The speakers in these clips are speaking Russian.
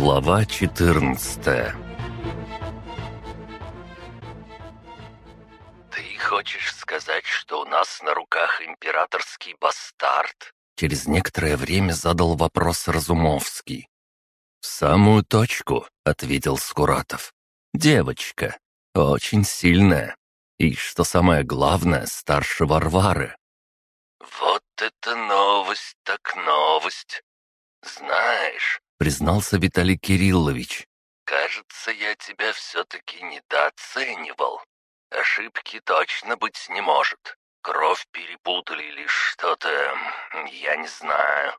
Глава 14 «Ты хочешь сказать, что у нас на руках императорский бастард?» Через некоторое время задал вопрос Разумовский. «В самую точку», — ответил Скуратов. «Девочка. Очень сильная. И, что самое главное, старше Варвары». «Вот это новость так новость. Знаешь, — признался Виталий Кириллович. «Кажется, я тебя все-таки недооценивал. Ошибки точно быть не может. Кровь перепутали или что-то, я не знаю».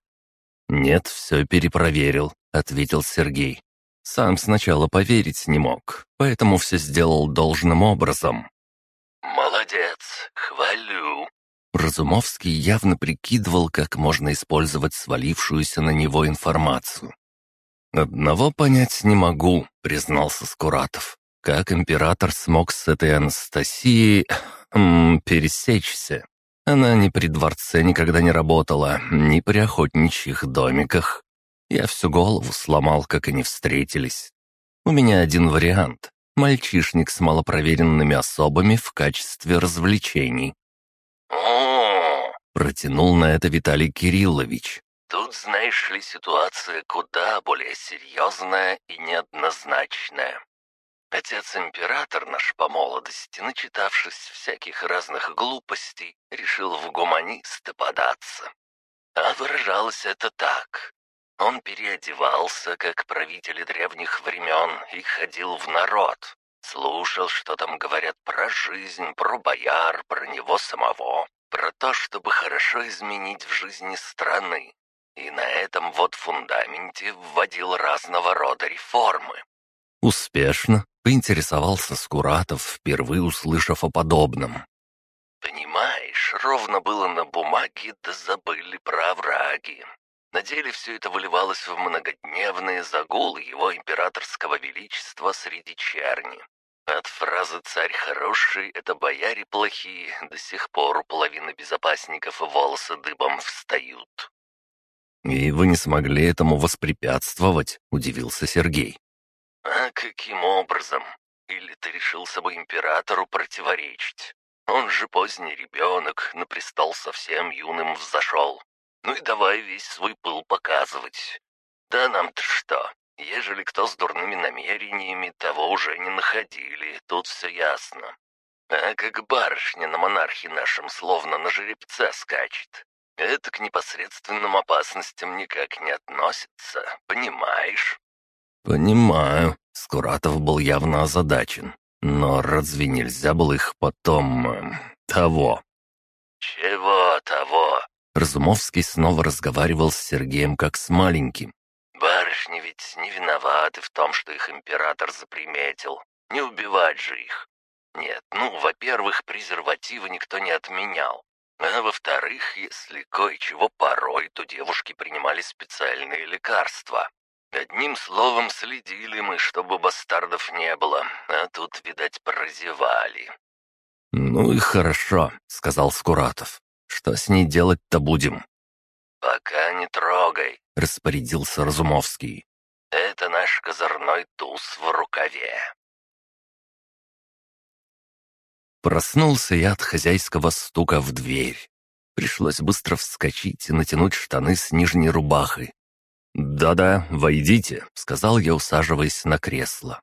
«Нет, все перепроверил», — ответил Сергей. «Сам сначала поверить не мог, поэтому все сделал должным образом». «Молодец, хвалю». Разумовский явно прикидывал, как можно использовать свалившуюся на него информацию. «Одного понять не могу», — признался Скуратов. «Как император смог с этой Анастасией... М, пересечься? Она ни при дворце никогда не работала, ни при охотничьих домиках. Я всю голову сломал, как они встретились. У меня один вариант. Мальчишник с малопроверенными особами в качестве развлечений». Протянул на это Виталий Кириллович. Тут, знаешь ли, ситуация куда более серьезная и неоднозначная. Отец-император наш по молодости, начитавшись всяких разных глупостей, решил в гуманисты податься. А выражалось это так. Он переодевался, как правители древних времен, и ходил в народ. Слушал, что там говорят про жизнь, про бояр, про него самого, про то, чтобы хорошо изменить в жизни страны, и на этом вот фундаменте вводил разного рода реформы. Успешно поинтересовался Скуратов, впервые услышав о подобном. Понимаешь, ровно было на бумаге, да забыли про овраги. На деле все это выливалось в многодневные загулы его императорского величества среди черни. От фразы «царь хороший» — это бояре плохие, до сих пор у половины безопасников волосы дыбом встают. «И вы не смогли этому воспрепятствовать?» — удивился Сергей. «А каким образом? Или ты решил собой императору противоречить? Он же поздний ребенок, на престол совсем юным взошел. Ну и давай весь свой пыл показывать. Да нам-то что? Ежели кто с дурными намерениями, того уже не находили, тут все ясно. А как барышня на монархе нашем словно на жеребце скачет. Это к непосредственным опасностям никак не относится, понимаешь?» «Понимаю». Скуратов был явно озадачен. «Но разве нельзя было их потом... Э, того?» «Чего того?» Разумовский снова разговаривал с Сергеем как с маленьким. «Барышни ведь не виноваты в том, что их император заприметил. Не убивать же их. Нет, ну, во-первых, презервативы никто не отменял. А во-вторых, если кое-чего порой, то девушки принимали специальные лекарства. Одним словом, следили мы, чтобы бастардов не было, а тут, видать, прозевали. «Ну и хорошо», — сказал Скуратов. «Что с ней делать-то будем?» «Пока не трогай», — распорядился Разумовский. «Это наш козырной туз в рукаве». Проснулся я от хозяйского стука в дверь. Пришлось быстро вскочить и натянуть штаны с нижней рубахой. «Да-да, войдите», — сказал я, усаживаясь на кресло.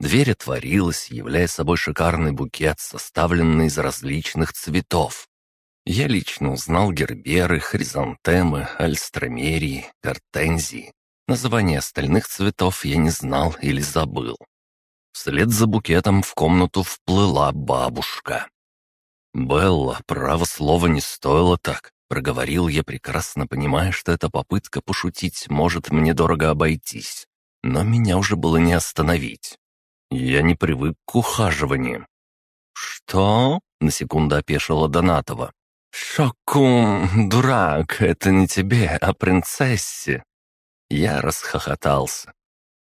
Дверь отворилась, являя собой шикарный букет, составленный из различных цветов. Я лично узнал герберы, хризантемы, альстромерии, гортензии. Названия остальных цветов я не знал или забыл. Вслед за букетом в комнату вплыла бабушка. «Белла, право слова не стоило так», — проговорил я, прекрасно понимая, что эта попытка пошутить может мне дорого обойтись. Но меня уже было не остановить. Я не привык к ухаживаниям. «Что?» — на секунду опешила Донатова. «Шокум, дурак, это не тебе, а принцессе!» Я расхохотался.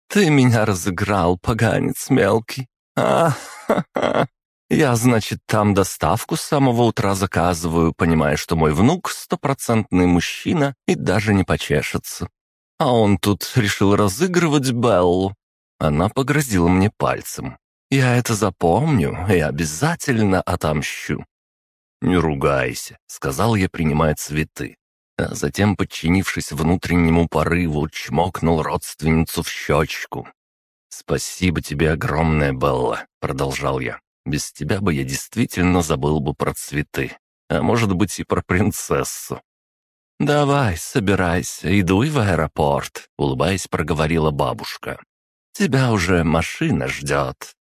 «Ты меня разыграл, поганец мелкий! а ха ха Я, значит, там доставку с самого утра заказываю, понимая, что мой внук — стопроцентный мужчина и даже не почешется. А он тут решил разыгрывать Беллу. Она погрозила мне пальцем. Я это запомню и обязательно отомщу. «Не ругайся», — сказал я, принимая цветы. А затем, подчинившись внутреннему порыву, чмокнул родственницу в щечку. «Спасибо тебе огромное, Белла», — продолжал я. «Без тебя бы я действительно забыл бы про цветы, а может быть и про принцессу». «Давай, собирайся, идуй в аэропорт», — улыбаясь, проговорила бабушка. «Тебя уже машина ждет».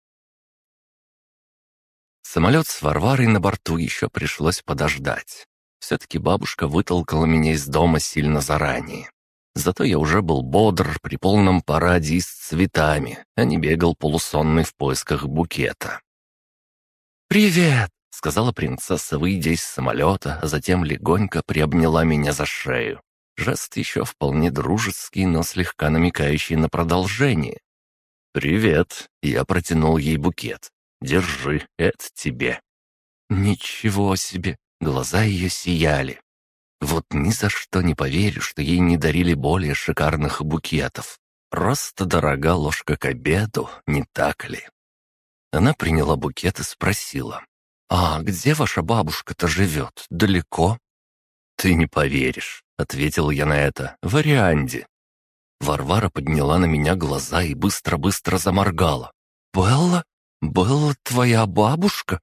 Самолет с Варварой на борту еще пришлось подождать. Все-таки бабушка вытолкала меня из дома сильно заранее. Зато я уже был бодр при полном параде и с цветами, а не бегал полусонный в поисках букета. «Привет!» — сказала принцесса, выйдя из самолета, а затем легонько приобняла меня за шею. Жест еще вполне дружеский, но слегка намекающий на продолжение. «Привет!» — я протянул ей букет. Держи, это тебе». «Ничего себе!» Глаза ее сияли. Вот ни за что не поверю, что ей не дарили более шикарных букетов. Просто дорога ложка к обеду, не так ли? Она приняла букет и спросила. «А где ваша бабушка-то живет? Далеко?» «Ты не поверишь», — ответил я на это, — «в Арианде». Варвара подняла на меня глаза и быстро-быстро заморгала. «Белла? «Была твоя бабушка?»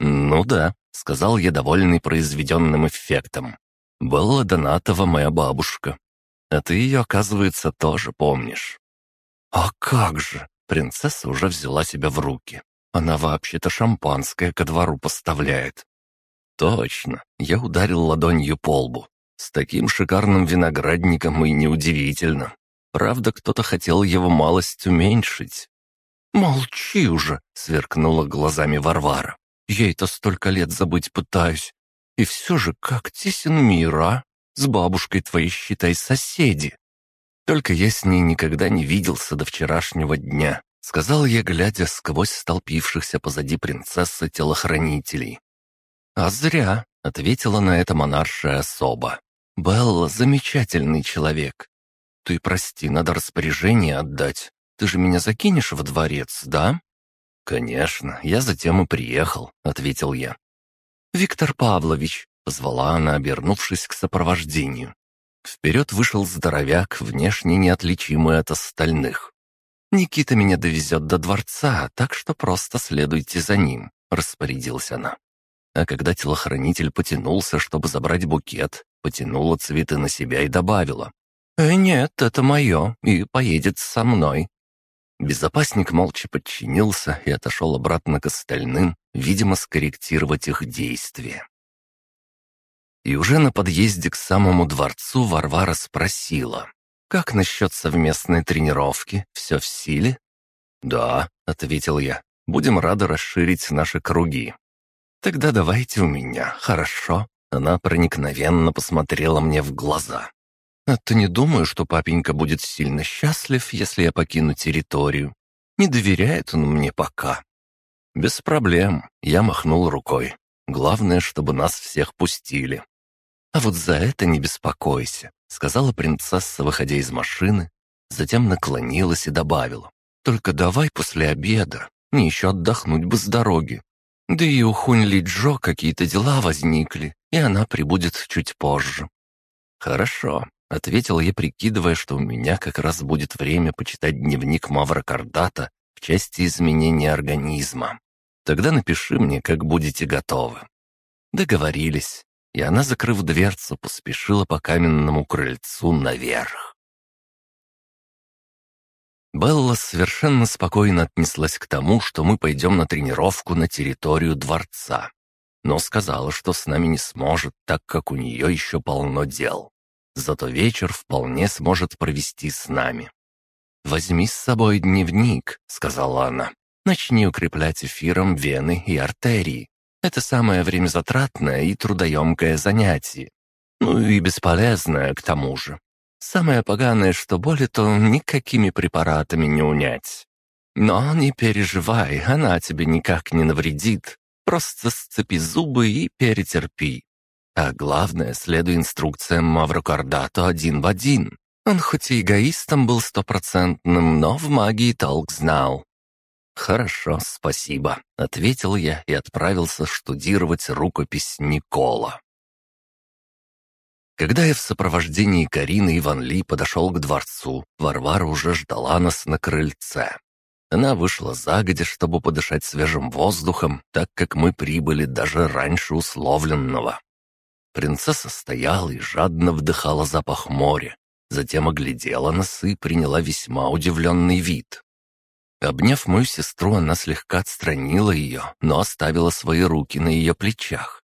«Ну да», — сказал я, довольный произведенным эффектом. «Белла Донатова моя бабушка. А ты ее, оказывается, тоже помнишь». «А как же!» — принцесса уже взяла себя в руки. Она вообще-то шампанское ко двору поставляет. «Точно!» — я ударил ладонью по лбу. «С таким шикарным виноградником и неудивительно. Правда, кто-то хотел его малость уменьшить. «Молчи уже!» — сверкнула глазами Варвара. «Я это столько лет забыть пытаюсь. И все же как тесен мир, а? С бабушкой твоей, считай, соседи. Только я с ней никогда не виделся до вчерашнего дня», — сказал я, глядя сквозь столпившихся позади принцессы телохранителей. «А зря», — ответила на это монаршая особа. «Белла — замечательный человек. Ты, прости, надо распоряжение отдать. Ты же меня закинешь в дворец, да?» «Конечно, я затем и приехал», — ответил я. «Виктор Павлович», — позвала она, обернувшись к сопровождению. Вперед вышел здоровяк, внешне неотличимый от остальных. «Никита меня довезет до дворца, так что просто следуйте за ним», — распорядилась она. А когда телохранитель потянулся, чтобы забрать букет, потянула цветы на себя и добавила. «Э, нет, это мое, и поедет со мной. Безопасник молча подчинился и отошел обратно к остальным, видимо, скорректировать их действия. И уже на подъезде к самому дворцу Варвара спросила, «Как насчет совместной тренировки? Все в силе?» «Да», — ответил я, — «будем рады расширить наши круги». «Тогда давайте у меня, хорошо?» Она проникновенно посмотрела мне в глаза. «А-то не думаю, что папенька будет сильно счастлив, если я покину территорию. Не доверяет он мне пока». «Без проблем», — я махнул рукой. «Главное, чтобы нас всех пустили». «А вот за это не беспокойся», — сказала принцесса, выходя из машины, затем наклонилась и добавила. «Только давай после обеда, мне еще отдохнуть бы с дороги. Да и у Хунь Джо какие-то дела возникли, и она прибудет чуть позже». «Хорошо», Ответил я, прикидывая, что у меня как раз будет время почитать дневник Мавра Кардата в части изменения организма. Тогда напиши мне, как будете готовы». Договорились, и она, закрыв дверцу, поспешила по каменному крыльцу наверх. Белла совершенно спокойно отнеслась к тому, что мы пойдем на тренировку на территорию дворца, но сказала, что с нами не сможет, так как у нее еще полно дел. Зато вечер вполне сможет провести с нами. «Возьми с собой дневник», — сказала она. «Начни укреплять эфиром вены и артерии. Это самое времязатратное и трудоемкое занятие. Ну и бесполезное к тому же. Самое поганое, что боли то никакими препаратами не унять. Но не переживай, она тебе никак не навредит. Просто сцепи зубы и перетерпи. А главное, следуй инструкциям Маврокардато один в один. Он хоть и эгоистом был стопроцентным, но в магии толк знал. «Хорошо, спасибо», — ответил я и отправился штудировать рукопись Никола. Когда я в сопровождении Карины и Ван Ли подошел к дворцу, Варвара уже ждала нас на крыльце. Она вышла загодя, чтобы подышать свежим воздухом, так как мы прибыли даже раньше условленного. Принцесса стояла и жадно вдыхала запах моря, затем оглядела нас и приняла весьма удивленный вид. Обняв мою сестру, она слегка отстранила ее, но оставила свои руки на ее плечах.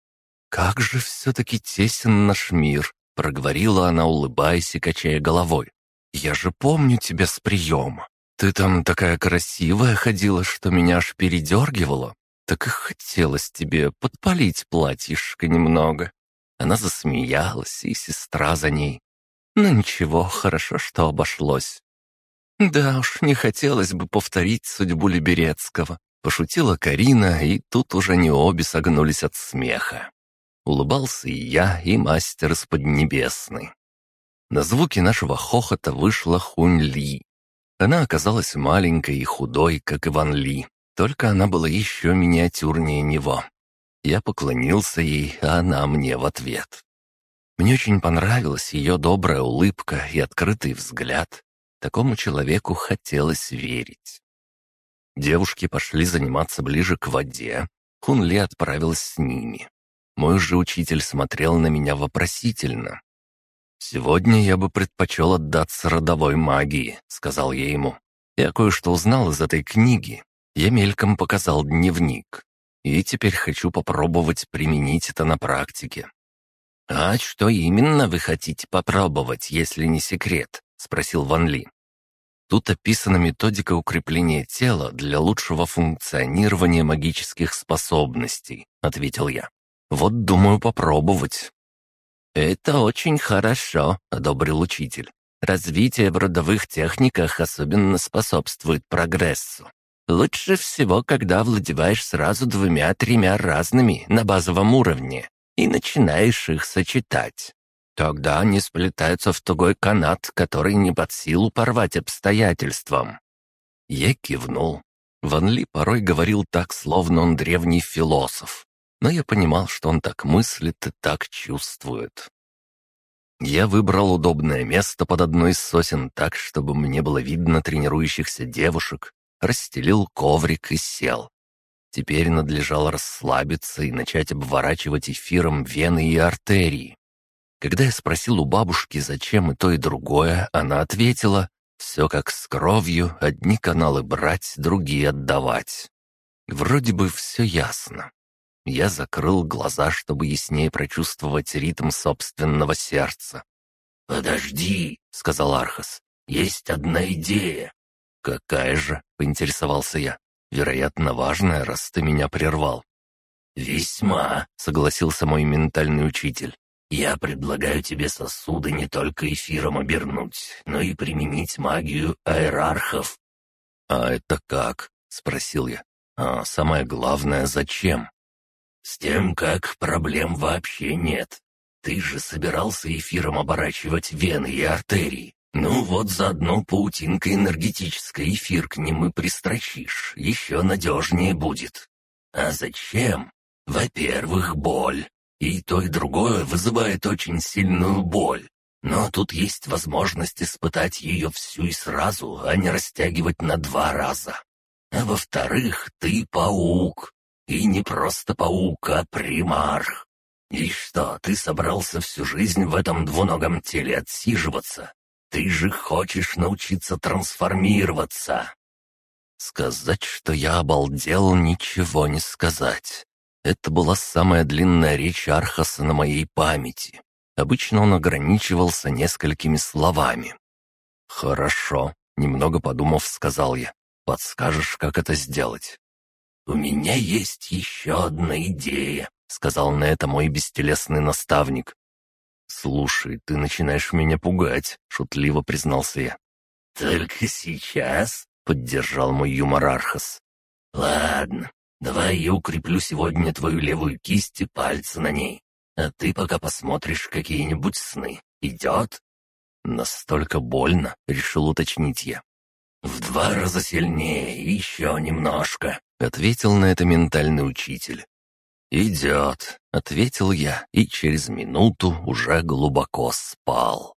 «Как же все-таки тесен наш мир!» — проговорила она, улыбаясь и качая головой. «Я же помню тебя с приема. Ты там такая красивая ходила, что меня аж передергивало. Так и хотелось тебе подпалить платьишко немного». Она засмеялась, и сестра за ней. Но ничего, хорошо, что обошлось. Да уж, не хотелось бы повторить судьбу Либерецкого. Пошутила Карина, и тут уже не обе согнулись от смеха. Улыбался и я, и мастер из Поднебесной. На звуки нашего хохота вышла Хунь Ли. Она оказалась маленькой и худой, как Иван Ли, только она была еще миниатюрнее него. Я поклонился ей, а она мне в ответ. Мне очень понравилась ее добрая улыбка и открытый взгляд. Такому человеку хотелось верить. Девушки пошли заниматься ближе к воде. Хунли отправилась с ними. Мой же учитель смотрел на меня вопросительно. «Сегодня я бы предпочел отдаться родовой магии», — сказал я ему. «Я кое-что узнал из этой книги. Я мельком показал дневник и теперь хочу попробовать применить это на практике». «А что именно вы хотите попробовать, если не секрет?» — спросил Ван Ли. Тут описана методика укрепления тела для лучшего функционирования магических способностей, ответил я. Вот думаю попробовать. Это очень хорошо, одобрил учитель. Развитие в родовых техниках особенно способствует прогрессу. Лучше всего, когда владеваешь сразу двумя-тремя разными на базовом уровне и начинаешь их сочетать. Тогда они сплетаются в тугой канат, который не под силу порвать обстоятельствам. Я кивнул. Ван Ли порой говорил так, словно он древний философ. Но я понимал, что он так мыслит и так чувствует. Я выбрал удобное место под одной из сосен так, чтобы мне было видно тренирующихся девушек, расстелил коврик и сел. Теперь надлежало расслабиться и начать обворачивать эфиром вены и артерии. Когда я спросил у бабушки, зачем и то, и другое, она ответила, «Все как с кровью, одни каналы брать, другие отдавать». Вроде бы все ясно. Я закрыл глаза, чтобы яснее прочувствовать ритм собственного сердца. «Подожди», — сказал Архас, — «есть одна идея». «Какая же?» — поинтересовался я. «Вероятно, важная, раз ты меня прервал». «Весьма», — согласился мой ментальный учитель. «Я предлагаю тебе сосуды не только эфиром обернуть, но и применить магию аэрархов». «А это как?» — спросил я. «А самое главное, зачем?» «С тем, как проблем вообще нет. Ты же собирался эфиром оборачивать вены и артерии. Ну вот заодно паутинкой энергетической эфир к ним и пристрочишь, еще надежнее будет. А зачем? Во-первых, боль. И то, и другое вызывает очень сильную боль. Но тут есть возможность испытать ее всю и сразу, а не растягивать на два раза. А во-вторых, ты паук. И не просто паук, а примарх. И что, ты собрался всю жизнь в этом двуногом теле отсиживаться? Ты же хочешь научиться трансформироваться!» Сказать, что я обалдел, ничего не сказать. Это была самая длинная речь Архаса на моей памяти. Обычно он ограничивался несколькими словами. «Хорошо», — немного подумав, сказал я. «Подскажешь, как это сделать?» «У меня есть еще одна идея», — сказал на это мой бестелесный наставник. «Слушай, ты начинаешь меня пугать», — шутливо признался я. «Только сейчас?» — поддержал мой юмор Архас. «Ладно, давай я укреплю сегодня твою левую кисть и пальцы на ней, а ты пока посмотришь какие-нибудь сны. Идет?» «Настолько больно?» — решил уточнить я. «В два раза сильнее, еще немножко», — ответил на это ментальный учитель. «Идет», — ответил я, и через минуту уже глубоко спал.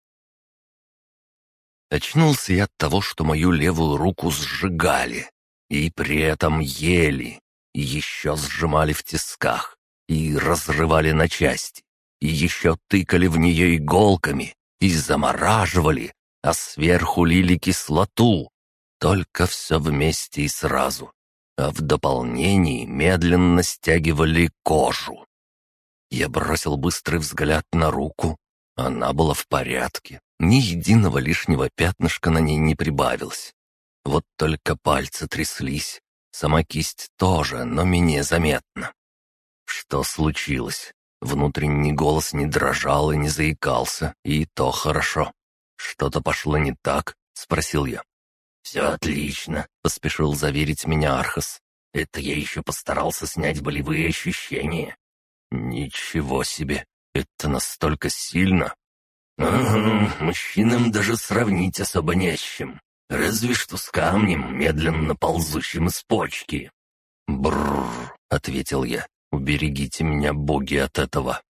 Очнулся я от того, что мою левую руку сжигали, и при этом ели, и еще сжимали в тисках, и разрывали на части, и еще тыкали в нее иголками, и замораживали, а сверху лили кислоту. Только все вместе и сразу. А в дополнении медленно стягивали кожу. Я бросил быстрый взгляд на руку. Она была в порядке. Ни единого лишнего пятнышка на ней не прибавилось. Вот только пальцы тряслись. Сама кисть тоже, но менее заметно. Что случилось? Внутренний голос не дрожал и не заикался, и то хорошо. «Что-то пошло не так?» — спросил я. «Все отлично», — поспешил заверить меня Архас. «Это я еще постарался снять болевые ощущения». «Ничего себе! Это настолько сильно!» «Ага, мужчинам даже сравнить особо не с чем. Разве что с камнем, медленно ползущим из почки». «Брррр», — ответил я. Уберегите меня, боги, от этого.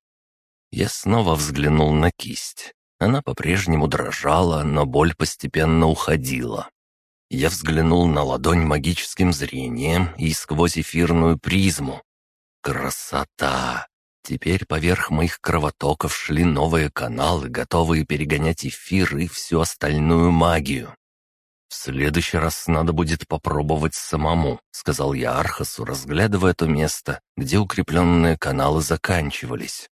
Я снова взглянул на кисть. Она по-прежнему дрожала, но боль постепенно уходила. Я взглянул на ладонь магическим зрением и сквозь эфирную призму. Красота! Теперь поверх моих кровотоков шли новые каналы, готовые перегонять эфир и всю остальную магию. «В следующий раз надо будет попробовать самому», — сказал я Архасу, разглядывая то место, где укрепленные каналы заканчивались.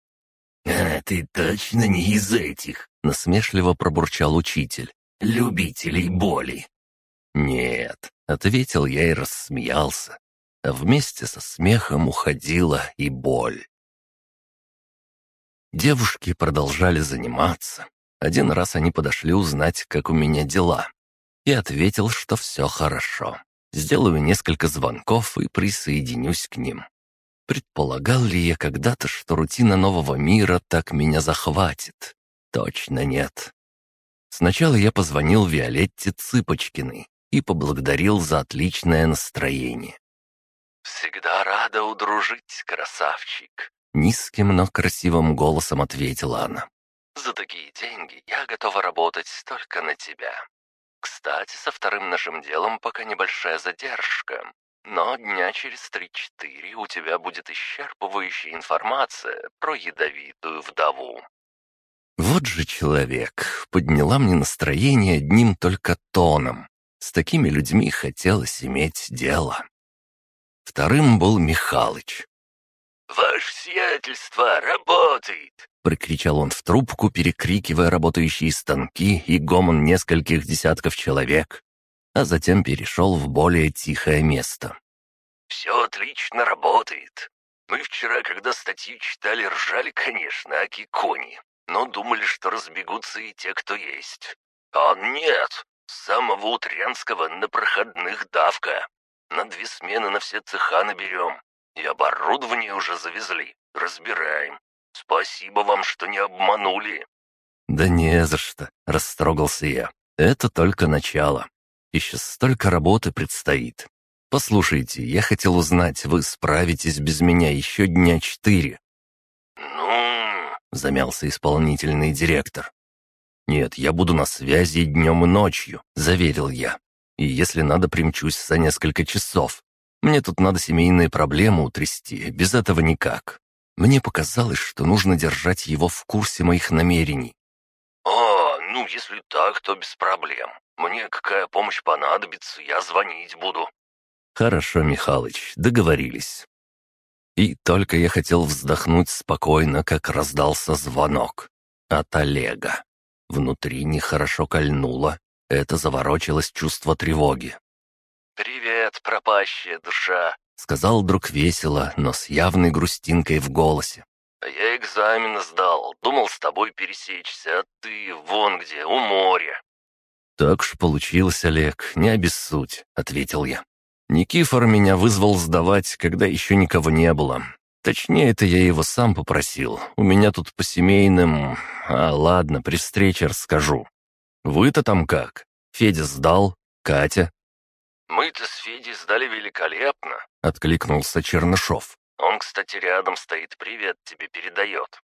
«А, ты точно не из этих?» — насмешливо пробурчал учитель. «Любителей боли». «Нет», — ответил я и рассмеялся. А вместе со смехом уходила и боль. Девушки продолжали заниматься. Один раз они подошли узнать, как у меня дела и ответил, что все хорошо. Сделаю несколько звонков и присоединюсь к ним. Предполагал ли я когда-то, что рутина нового мира так меня захватит? Точно нет. Сначала я позвонил Виолетте Цыпочкиной и поблагодарил за отличное настроение. «Всегда рада удружить, красавчик», — низким, но красивым голосом ответила она. «За такие деньги я готова работать только на тебя. Кстати, со вторым нашим делом пока небольшая задержка. Но дня через три-четыре у тебя будет исчерпывающая информация про ядовитую вдову». Вот же человек, подняла мне настроение одним только тоном. С такими людьми хотелось иметь дело. Вторым был Михалыч. «Ваше сиятельство работает!» Прокричал он в трубку, перекрикивая работающие станки и гомон нескольких десятков человек, а затем перешел в более тихое место. «Все отлично работает. Мы вчера, когда статьи читали, ржали, конечно, о Киконе, но думали, что разбегутся и те, кто есть. А нет, с самого Утрянского на проходных давка. На две смены на все цеха наберем. И оборудование уже завезли. Разбираем. Спасибо вам, что не обманули». «Да не за что», — растрогался я. «Это только начало. Еще столько работы предстоит. Послушайте, я хотел узнать, вы справитесь без меня еще дня четыре?» «Ну...» — замялся исполнительный директор. «Нет, я буду на связи днем и ночью», — заверил я. «И если надо, примчусь за несколько часов. Мне тут надо семейные проблемы утрясти, без этого никак». Мне показалось, что нужно держать его в курсе моих намерений. «А, ну, если так, то без проблем. Мне какая помощь понадобится, я звонить буду». «Хорошо, Михалыч, договорились». И только я хотел вздохнуть спокойно, как раздался звонок. От Олега. Внутри нехорошо кольнуло. Это заворочилось чувство тревоги. «Привет, пропащая душа!» — сказал друг весело, но с явной грустинкой в голосе. «Я экзамен сдал, думал с тобой пересечься, а ты вон где, у моря». «Так уж получилось, Олег, не обессудь», — ответил я. «Никифор меня вызвал сдавать, когда еще никого не было. Точнее, это я его сам попросил. У меня тут по семейным... А ладно, при встрече расскажу. Вы-то там как? Федя сдал? Катя?» «Мы-то с Федей сдали великолепно», — откликнулся Чернышов. «Он, кстати, рядом стоит, привет тебе передает».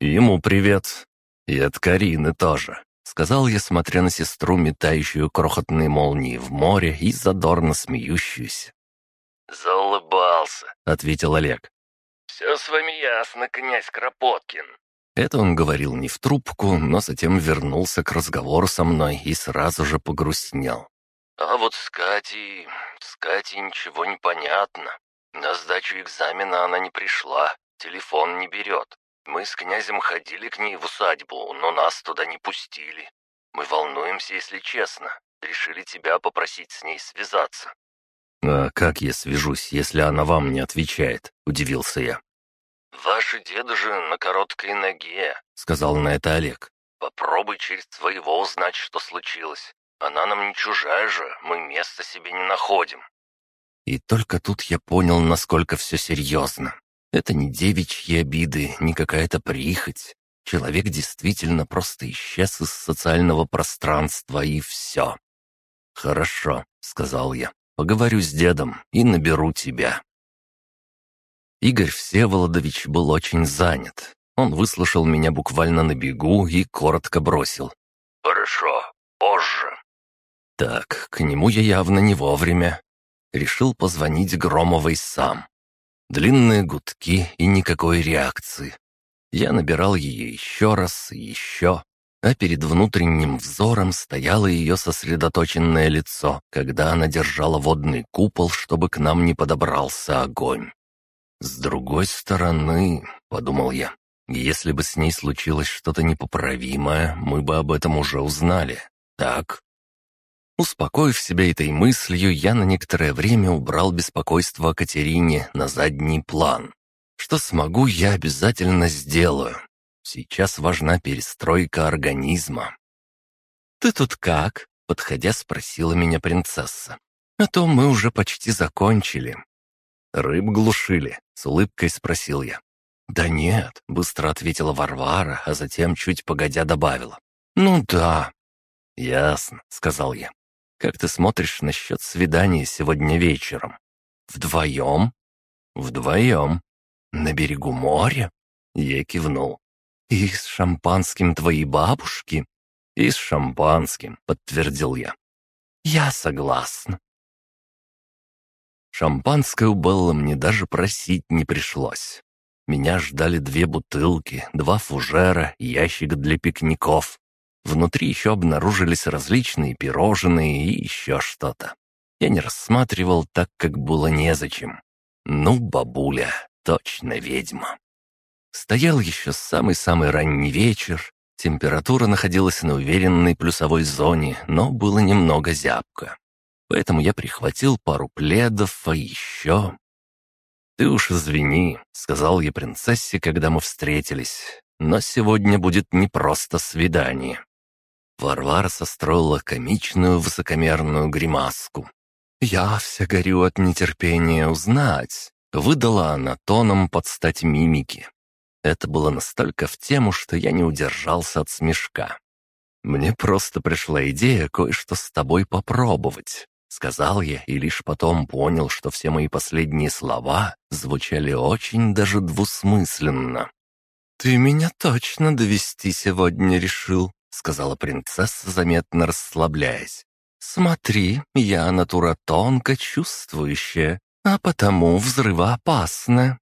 «Ему привет. И от Карины тоже», — сказал я, смотря на сестру, метающую крохотные молнии в море и задорно смеющуюся. «Заулыбался», — ответил Олег. «Все с вами ясно, князь Кропоткин». Это он говорил не в трубку, но затем вернулся к разговору со мной и сразу же погрустнел. «А вот с Катей... с Катей ничего не понятно. На сдачу экзамена она не пришла, телефон не берет. Мы с князем ходили к ней в усадьбу, но нас туда не пустили. Мы волнуемся, если честно. Решили тебя попросить с ней связаться». «А как я свяжусь, если она вам не отвечает?» — удивился я. «Ваши деды же на короткой ноге», — сказал на это Олег. «Попробуй через своего узнать, что случилось. Она нам не чужая же, мы места себе не находим». И только тут я понял, насколько все серьезно. Это не девичьи обиды, не какая-то прихоть. Человек действительно просто исчез из социального пространства, и все. «Хорошо», — сказал я. «Поговорю с дедом и наберу тебя». Игорь Всеволодович был очень занят. Он выслушал меня буквально на бегу и коротко бросил. «Хорошо, позже». Так, к нему я явно не вовремя. Решил позвонить Громовой сам. Длинные гудки и никакой реакции. Я набирал ее еще раз и еще, а перед внутренним взором стояло ее сосредоточенное лицо, когда она держала водный купол, чтобы к нам не подобрался огонь. «С другой стороны», — подумал я, — «если бы с ней случилось что-то непоправимое, мы бы об этом уже узнали, так?» Успокоив себя этой мыслью, я на некоторое время убрал беспокойство о Катерине на задний план. Что смогу, я обязательно сделаю. Сейчас важна перестройка организма. «Ты тут как?» — подходя спросила меня принцесса. «А то мы уже почти закончили». «Рыб глушили?» — с улыбкой спросил я. «Да нет», — быстро ответила Варвара, а затем чуть погодя добавила. «Ну да». «Ясно», — сказал я. «Как ты смотришь насчет свидания сегодня вечером?» «Вдвоем?» «Вдвоем. На берегу моря?» Я кивнул. «И с шампанским твоей бабушки?» «И с шампанским», — подтвердил я. «Я согласна». Шампанское у Беллы мне даже просить не пришлось. Меня ждали две бутылки, два фужера, ящик для пикников. Внутри еще обнаружились различные пирожные и еще что-то. Я не рассматривал так, как было незачем. Ну, бабуля, точно ведьма. Стоял еще самый-самый ранний вечер. Температура находилась на уверенной плюсовой зоне, но было немного зябко поэтому я прихватил пару пледов, а еще... «Ты уж извини», — сказал я принцессе, когда мы встретились, «но сегодня будет не просто свидание». Варвара состроила комичную высокомерную гримаску. «Я вся горю от нетерпения узнать», — выдала она тоном под стать мимики. Это было настолько в тему, что я не удержался от смешка. Мне просто пришла идея кое-что с тобой попробовать. Сказал я и лишь потом понял, что все мои последние слова звучали очень даже двусмысленно. «Ты меня точно довести сегодня решил», — сказала принцесса, заметно расслабляясь. «Смотри, я натура тонко чувствующая, а потому взрывоопасна.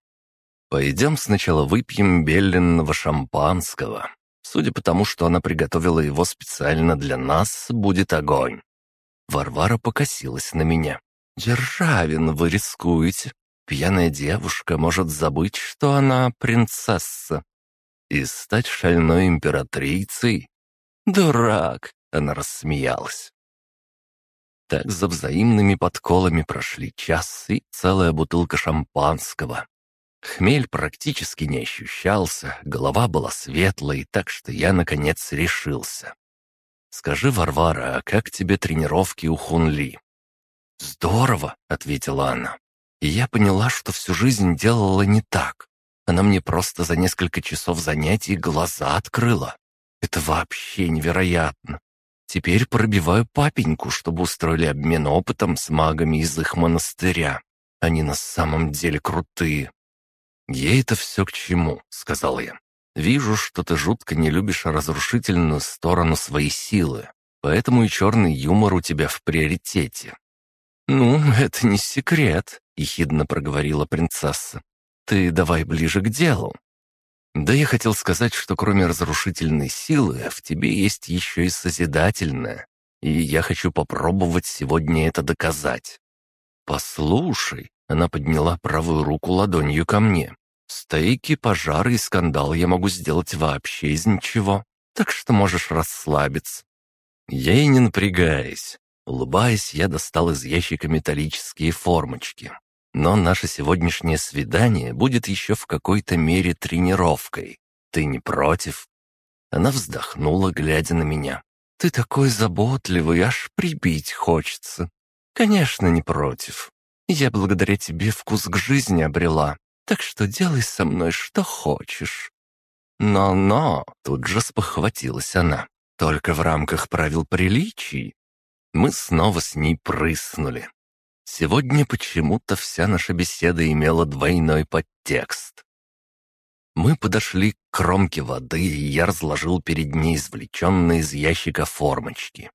Пойдем сначала выпьем белленного шампанского. Судя по тому, что она приготовила его специально для нас, будет огонь. Варвара покосилась на меня. «Державин, вы рискуете. Пьяная девушка может забыть, что она принцесса. И стать шальной императрицей? Дурак!» — она рассмеялась. Так за взаимными подколами прошли час и целая бутылка шампанского. Хмель практически не ощущался, голова была светлой, так что я, наконец, решился. «Скажи, Варвара, а как тебе тренировки у Хунли?» «Здорово», — ответила она. И я поняла, что всю жизнь делала не так. Она мне просто за несколько часов занятий глаза открыла. Это вообще невероятно. Теперь пробиваю папеньку, чтобы устроили обмен опытом с магами из их монастыря. Они на самом деле крутые». «Ей это все к чему», — сказал я. «Вижу, что ты жутко не любишь разрушительную сторону своей силы, поэтому и черный юмор у тебя в приоритете». «Ну, это не секрет», — ехидно проговорила принцесса. «Ты давай ближе к делу». «Да я хотел сказать, что кроме разрушительной силы в тебе есть еще и созидательная, и я хочу попробовать сегодня это доказать». «Послушай», — она подняла правую руку ладонью ко мне. «Стейки, пожары и скандал я могу сделать вообще из ничего, так что можешь расслабиться». Я и не напрягаясь. Улыбаясь, я достал из ящика металлические формочки. Но наше сегодняшнее свидание будет еще в какой-то мере тренировкой. Ты не против?» Она вздохнула, глядя на меня. «Ты такой заботливый, аж прибить хочется. «Конечно, не против. Я благодаря тебе вкус к жизни обрела, так что делай со мной что хочешь». «Но-но!» — тут же спохватилась она. «Только в рамках правил приличий». Мы снова с ней прыснули. Сегодня почему-то вся наша беседа имела двойной подтекст. Мы подошли к кромке воды, и я разложил перед ней извлеченные из ящика формочки.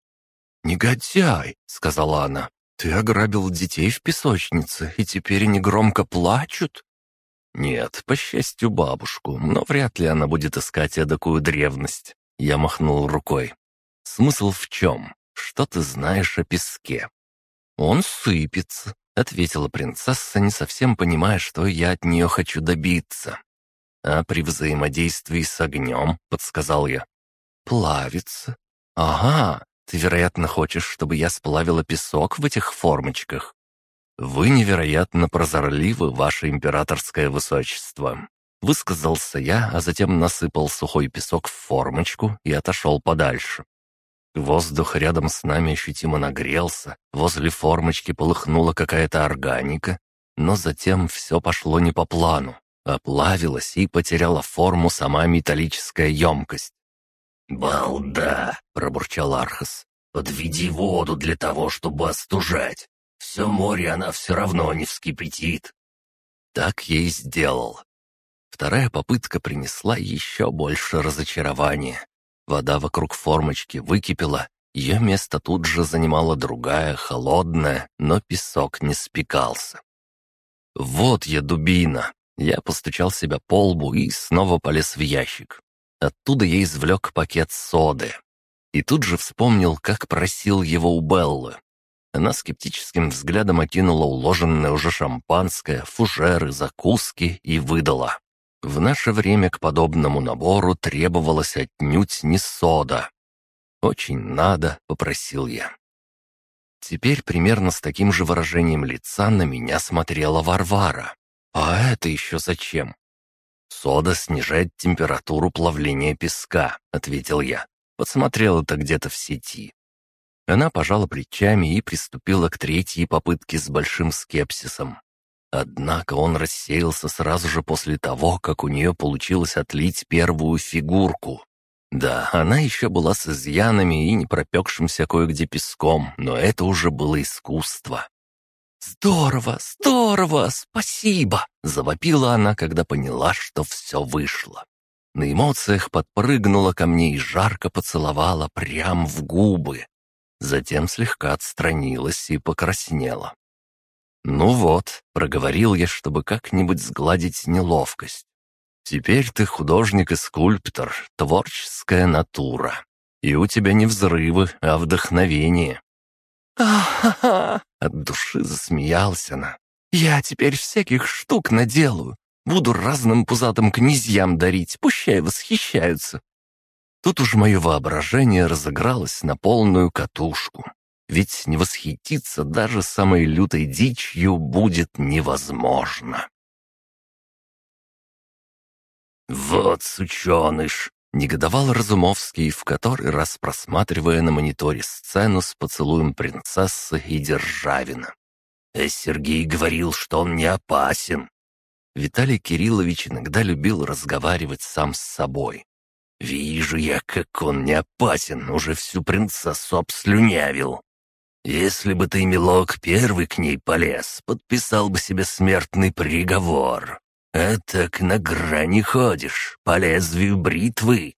«Негодяй!» — сказала она. «Ты ограбил детей в песочнице, и теперь они громко плачут?» «Нет, по счастью, бабушку, но вряд ли она будет искать эдакую древность». Я махнул рукой. «Смысл в чем? Что ты знаешь о песке?» «Он сыпется», — ответила принцесса, не совсем понимая, что я от нее хочу добиться. «А при взаимодействии с огнем», — подсказал я. «Плавится. Ага, ты, вероятно, хочешь, чтобы я сплавила песок в этих формочках? Вы невероятно прозорливы, ваше императорское высочество. Высказался я, а затем насыпал сухой песок в формочку и отошел подальше. Воздух рядом с нами ощутимо нагрелся, возле формочки полыхнула какая-то органика, но затем все пошло не по плану, оплавилась и потеряла форму сама металлическая емкость. «Балда!» — пробурчал Архас. «Подведи воду для того, чтобы остужать. Все море она все равно не вскипятит». Так я и сделал. Вторая попытка принесла еще больше разочарования. Вода вокруг формочки выкипела, ее место тут же занимала другая, холодная, но песок не спекался. «Вот я, дубина!» Я постучал себя по лбу и снова полез в ящик. Оттуда я извлек пакет соды. И тут же вспомнил, как просил его у Беллы. Она скептическим взглядом окинула уложенное уже шампанское, фужеры, закуски и выдала. В наше время к подобному набору требовалось отнюдь не сода. «Очень надо», — попросил я. Теперь примерно с таким же выражением лица на меня смотрела Варвара. «А это еще зачем?» «Сода снижает температуру плавления песка», — ответил я. Подсмотрел это где-то в сети. Она пожала плечами и приступила к третьей попытке с большим скепсисом. Однако он рассеялся сразу же после того, как у нее получилось отлить первую фигурку. Да, она еще была с изъянами и не пропекшимся кое-где песком, но это уже было искусство. «Здорово, здорово, спасибо!» — завопила она, когда поняла, что все вышло. На эмоциях подпрыгнула ко мне и жарко поцеловала прямо в губы. Затем слегка отстранилась и покраснела. «Ну вот», — проговорил я, чтобы как-нибудь сгладить неловкость. «Теперь ты художник и скульптор, творческая натура. И у тебя не взрывы, а вдохновение. «А-ха-ха!» — от души засмеялся она. «Я теперь всяких штук наделаю. Буду разным пузатым князьям дарить, пущай восхищаются». Тут уж мое воображение разыгралось на полную катушку. Ведь не восхититься даже самой лютой дичью будет невозможно. «Вот сученыш!» Негодовал Разумовский, в который раз просматривая на мониторе сцену с поцелуем принцессы и Державина. «А Сергей говорил, что он не опасен». Виталий Кириллович иногда любил разговаривать сам с собой. Вижу я, как он не опасен, уже всю принцессу обслюнявил. Если бы ты, милок, первый к ней полез, подписал бы себе смертный приговор. А так на грани ходишь, по лезвию бритвы.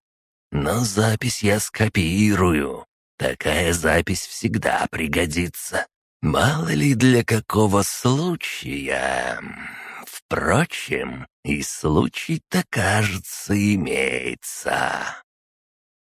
Но запись я скопирую. Такая запись всегда пригодится. Мало ли для какого случая. Впрочем, и случай-то, кажется, имеется.